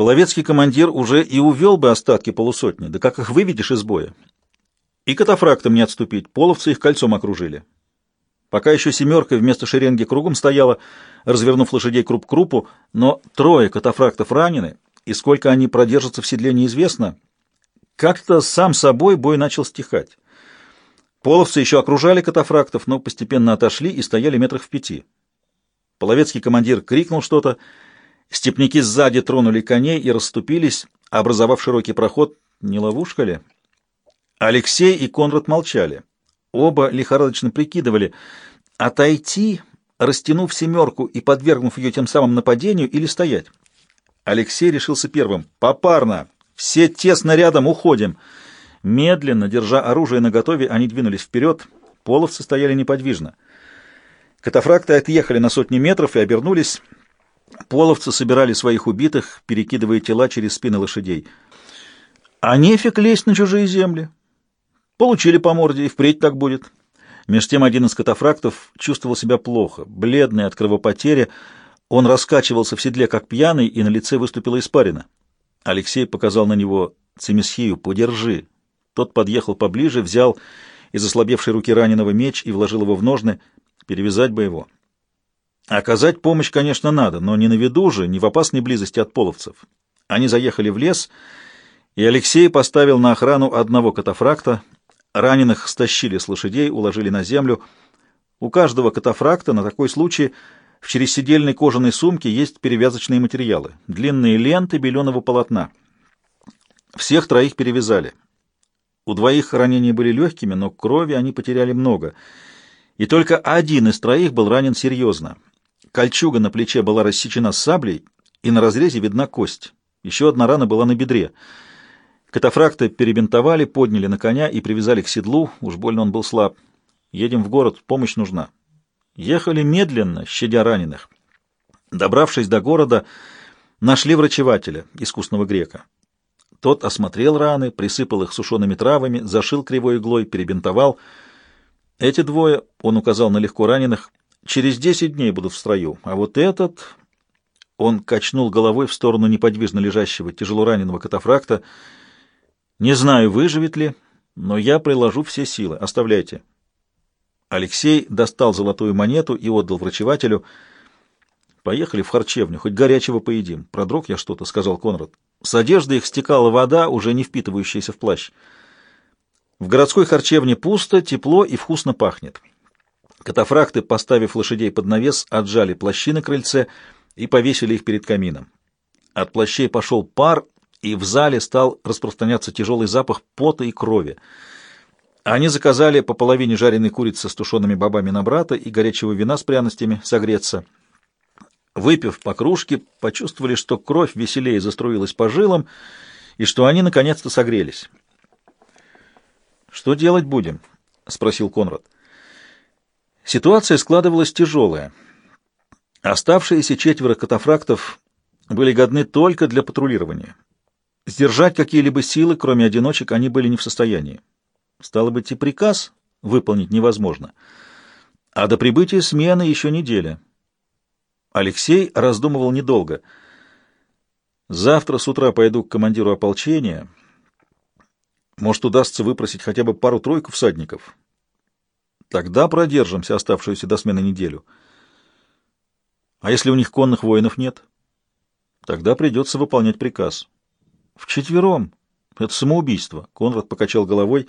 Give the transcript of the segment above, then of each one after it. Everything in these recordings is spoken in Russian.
Половецкий командир уже и увел бы остатки полусотни, да как их выведешь из боя? И катафрактам не отступить, половцы их кольцом окружили. Пока еще семерка вместо шеренги кругом стояла, развернув лошадей круп крупу, но трое катафрактов ранены, и сколько они продержатся в седле неизвестно. Как-то сам собой бой начал стихать. Половцы еще окружали катафрактов, но постепенно отошли и стояли метрах в пяти. Половецкий командир крикнул что-то, степняки сзади тронули коней и расступились, образовав широкий проход. Не ловушка ли? Алексей и Конрад молчали. Оба лихорадочно прикидывали, отойти, растянув семерку и подвергнув ее тем самым нападению, или стоять. Алексей решился первым. «Попарно! Все тесно рядом, уходим!» Медленно, держа оружие наготове, они двинулись вперед. Половцы стояли неподвижно. Катафракты отъехали на сотни метров и обернулись. Половцы собирали своих убитых, перекидывая тела через спины лошадей. А нефиг лезть на чужие земли. Получили по морде, и впредь так будет. Меж тем один из катафрактов чувствовал себя плохо, бледный от кровопотери. Он раскачивался в седле, как пьяный, и на лице выступила испарина. Алексей показал на него Цемисхию «Подержи». Тот подъехал поближе, взял из ослабевшей руки раненого меч и вложил его в ножны. Перевязать бы его. Оказать помощь, конечно, надо, но не на виду же, не в опасной близости от половцев. Они заехали в лес, и Алексей поставил на охрану одного катафракта, Раненых стащили с лошадей, уложили на землю. У каждого катафракта на такой случай в чересидельной кожаной сумке есть перевязочные материалы, длинные ленты беленого полотна. Всех троих перевязали. У двоих ранения были легкими, но крови они потеряли много. И только один из троих был ранен серьезно. Кольчуга на плече была рассечена саблей, и на разрезе видна кость. Еще одна рана была на бедре — Катафракта перебинтовали, подняли на коня и привязали к седлу, уж больно он был слаб. Едем в город, помощь нужна. Ехали медленно, щадя раненых. Добравшись до города, нашли врачевателя, искусного грека. Тот осмотрел раны, присыпал их сушеными травами, зашил кривой иглой, перебинтовал. Эти двое, он указал на легко раненых, через десять дней будут в строю, а вот этот... Он качнул головой в сторону неподвижно лежащего тяжело раненого катафракта, не знаю, выживет ли, но я приложу все силы. Оставляйте. Алексей достал золотую монету и отдал врачевателю. Поехали в харчевню, хоть горячего поедим. Продрог я что-то, — сказал Конрад. С одежды их стекала вода, уже не впитывающаяся в плащ. В городской харчевне пусто, тепло и вкусно пахнет. Катафракты, поставив лошадей под навес, отжали плащи на крыльце и повесили их перед камином. От плащей пошел пар, и в зале стал распространяться тяжелый запах пота и крови. Они заказали по половине жареной курицы с тушеными бобами на брата и горячего вина с пряностями согреться. Выпив по кружке, почувствовали, что кровь веселее заструилась по жилам и что они наконец-то согрелись. «Что делать будем?» — спросил Конрад. Ситуация складывалась тяжелая. Оставшиеся четверо катафрактов были годны только для патрулирования. Сдержать какие-либо силы, кроме одиночек, они были не в состоянии. Стало быть, и приказ выполнить невозможно. А до прибытия смены еще неделя. Алексей раздумывал недолго. Завтра с утра пойду к командиру ополчения. Может, удастся выпросить хотя бы пару-тройку всадников. Тогда продержимся оставшуюся до смены неделю. А если у них конных воинов нет? Тогда придется выполнять приказ. Вчетвером. Это самоубийство. Конрад покачал головой.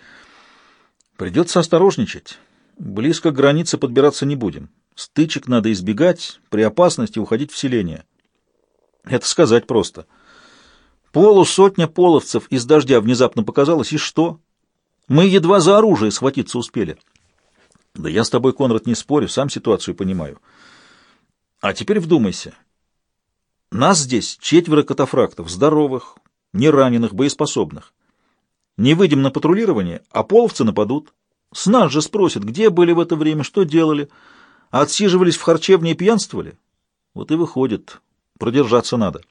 Придется осторожничать. Близко к границе подбираться не будем. Стычек надо избегать, при опасности уходить в селение. Это сказать просто. Полусотня половцев из дождя внезапно показалось, и что? Мы едва за оружие схватиться успели. Да я с тобой, Конрад, не спорю, сам ситуацию понимаю. А теперь вдумайся. Нас здесь четверо катафрактов, здоровых, ни раненых, боеспособных. Не выйдем на патрулирование, а половцы нападут. С нас же спросят, где были в это время, что делали. Отсиживались в харчевне и пьянствовали. Вот и выходит, продержаться надо.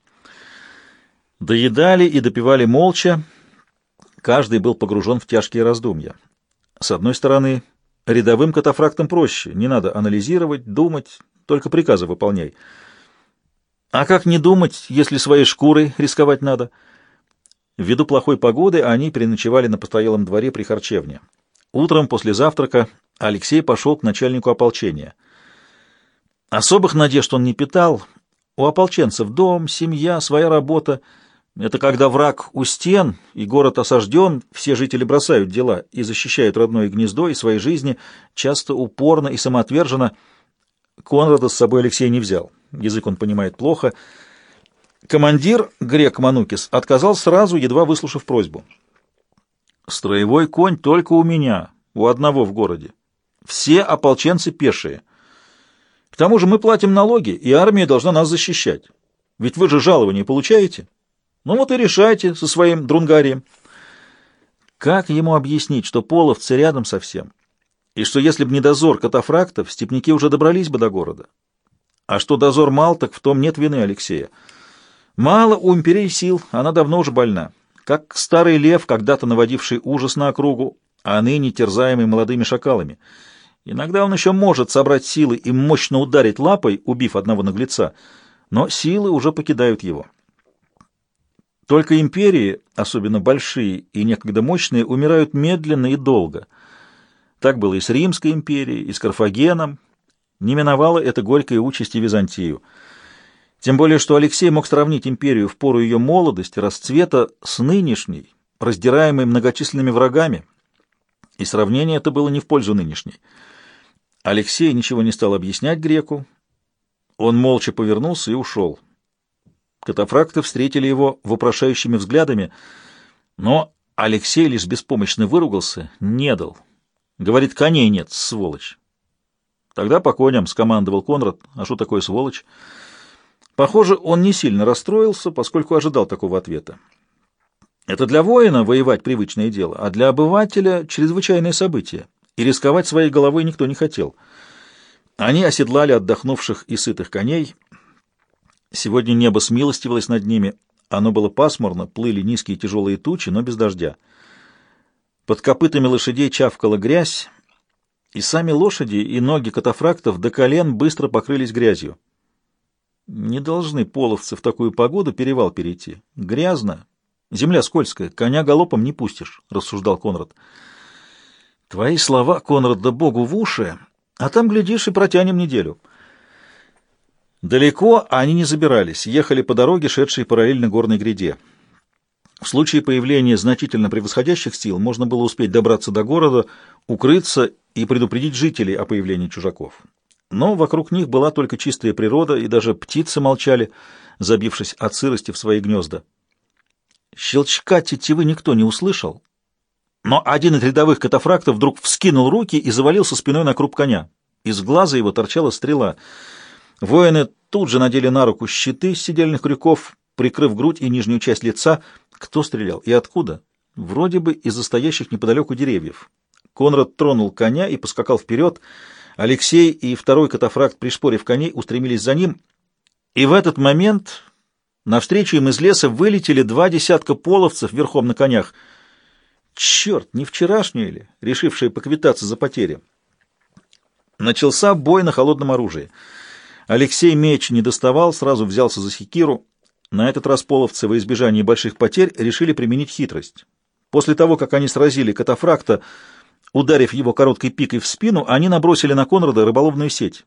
Доедали и допивали молча. Каждый был погружен в тяжкие раздумья. С одной стороны, рядовым катафрактам проще. Не надо анализировать, думать, только приказы выполняй. А как не думать, если своей шкурой рисковать надо? Ввиду плохой погоды они переночевали на постоялом дворе при харчевне. Утром после завтрака Алексей пошел к начальнику ополчения. Особых надежд он не питал. У ополченцев дом, семья, своя работа. Это когда враг у стен и город осажден, все жители бросают дела и защищают родное гнездо и свои жизни, часто упорно и самоотверженно. Конрада с собой Алексей не взял. Язык он понимает плохо. Командир, грек Манукис, отказал сразу, едва выслушав просьбу. «Строевой конь только у меня, у одного в городе. Все ополченцы пешие. К тому же мы платим налоги, и армия должна нас защищать. Ведь вы же жалование получаете. Ну вот и решайте со своим друнгарием». Как ему объяснить, что половцы рядом совсем, и что если б не дозор катафрактов, степняки уже добрались бы до города? А что дозор мал, так в том нет вины Алексея. Мало у империи сил, она давно уже больна. Как старый лев, когда-то наводивший ужас на округу, а ныне терзаемый молодыми шакалами. Иногда он еще может собрать силы и мощно ударить лапой, убив одного наглеца, но силы уже покидают его. Только империи, особенно большие и некогда мощные, умирают медленно и долго. Так было и с Римской империей, и с Карфагеном, не миновала эта горькая участь и Византию. Тем более, что Алексей мог сравнить империю в пору ее молодости, расцвета с нынешней, раздираемой многочисленными врагами. И сравнение это было не в пользу нынешней. Алексей ничего не стал объяснять греку. Он молча повернулся и ушел. Катафракты встретили его вопрошающими взглядами, но Алексей лишь беспомощно выругался, не дал. Говорит, коней нет, сволочь. Тогда по коням, — скомандовал Конрад. А что такое сволочь? Похоже, он не сильно расстроился, поскольку ожидал такого ответа. Это для воина воевать привычное дело, а для обывателя чрезвычайное событие, и рисковать своей головой никто не хотел. Они оседлали отдохнувших и сытых коней. Сегодня небо смилостивилось над ними. Оно было пасмурно, плыли низкие тяжелые тучи, но без дождя. Под копытами лошадей чавкала грязь, и сами лошади и ноги катафрактов до колен быстро покрылись грязью. Не должны половцы в такую погоду перевал перейти. Грязно, земля скользкая, коня галопом не пустишь, — рассуждал Конрад. Твои слова, Конрад, да богу в уши, а там, глядишь, и протянем неделю. Далеко они не забирались, ехали по дороге, шедшей параллельно горной гряде. В случае появления значительно превосходящих сил можно было успеть добраться до города, укрыться и предупредить жителей о появлении чужаков. Но вокруг них была только чистая природа, и даже птицы молчали, забившись от сырости в свои гнезда. Щелчка тетивы никто не услышал, но один из рядовых катафрактов вдруг вскинул руки и завалился спиной на круп коня. Из глаза его торчала стрела. Воины тут же надели на руку щиты с седельных крюков, прикрыв грудь и нижнюю часть лица. Кто стрелял и откуда? Вроде бы из-за стоящих неподалеку деревьев. Конрад тронул коня и поскакал вперед. Алексей и второй катафракт, пришпорив коней, устремились за ним. И в этот момент навстречу им из леса вылетели два десятка половцев верхом на конях. Черт, не вчерашние ли, решившие поквитаться за потери? Начался бой на холодном оружии. Алексей меч не доставал, сразу взялся за секиру. На этот раз половцы во избежание больших потерь решили применить хитрость. После того, как они сразили катафракта, Ударив его короткой пикой в спину, они набросили на Конрада рыболовную сеть.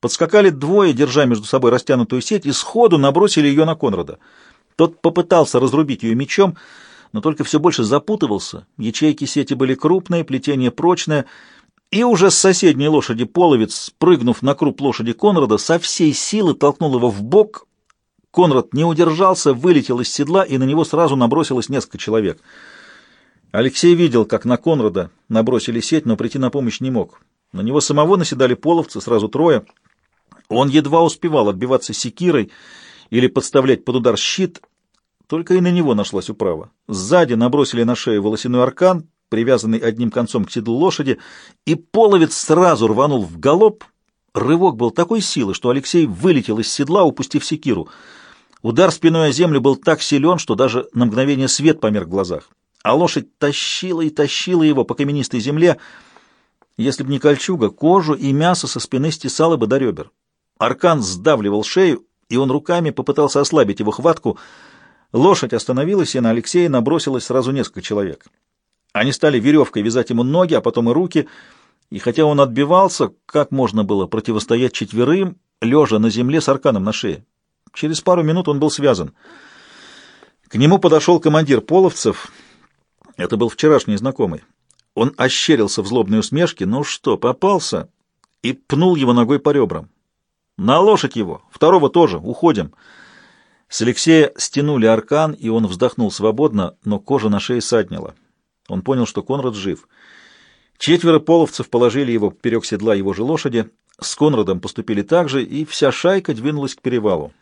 Подскакали двое, держа между собой растянутую сеть, и сходу набросили ее на Конрада. Тот попытался разрубить ее мечом, но только все больше запутывался. Ячейки сети были крупные, плетение прочное, и уже с соседней лошади половец, прыгнув на круп лошади Конрада, со всей силы толкнул его в бок. Конрад не удержался, вылетел из седла, и на него сразу набросилось несколько человек — Алексей видел, как на Конрада набросили сеть, но прийти на помощь не мог. На него самого наседали половцы, сразу трое. Он едва успевал отбиваться секирой или подставлять под удар щит, только и на него нашлась управа. Сзади набросили на шею волосяной аркан, привязанный одним концом к седлу лошади, и половец сразу рванул в галоп. Рывок был такой силы, что Алексей вылетел из седла, упустив секиру. Удар спиной о землю был так силен, что даже на мгновение свет померк в глазах а лошадь тащила и тащила его по каменистой земле. Если б не кольчуга, кожу и мясо со спины стесало бы до ребер. Аркан сдавливал шею, и он руками попытался ослабить его хватку. Лошадь остановилась, и на Алексея набросилось сразу несколько человек. Они стали веревкой вязать ему ноги, а потом и руки, и хотя он отбивался, как можно было противостоять четверым, лежа на земле с арканом на шее? Через пару минут он был связан. К нему подошел командир половцев. Это был вчерашний знакомый. Он ощерился в злобной усмешке. «Ну что, попался?» И пнул его ногой по ребрам. «На лошадь его! Второго тоже! Уходим!» С Алексея стянули аркан, и он вздохнул свободно, но кожа на шее саднила. Он понял, что Конрад жив. Четверо половцев положили его поперек седла его же лошади, с Конрадом поступили так же, и вся шайка двинулась к перевалу.